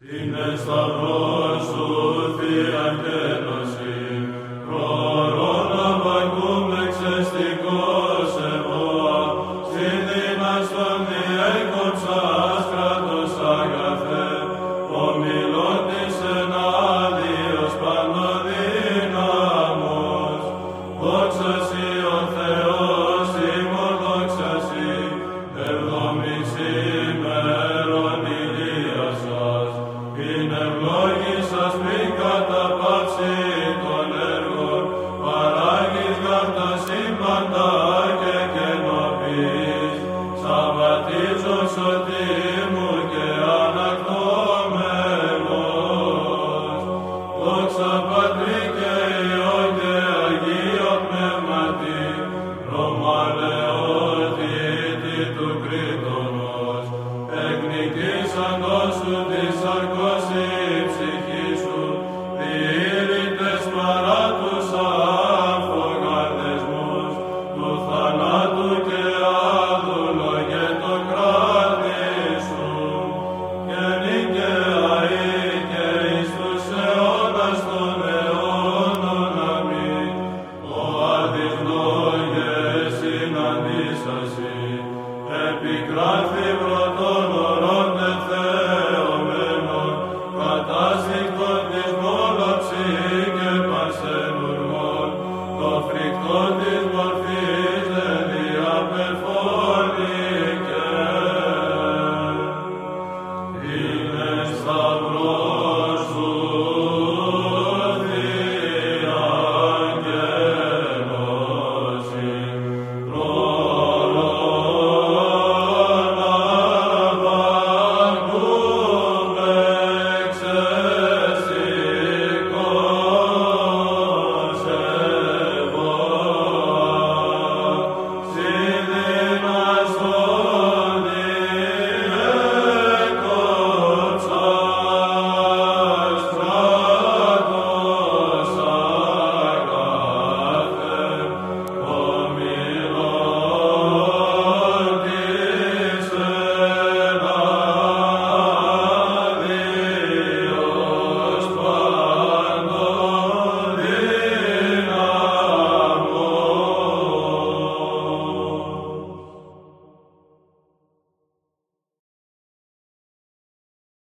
Είναι σταυρός σου θείαν κέντρωση, προρώνα βακούμ εξαιστικός εγώ, συνδύμας τον διέκοψας κράτος αγαθέ, ομοίως Εννοεί σας μην καταπάσει το νερό. Παράγεις για τα σύμπαν τα άρια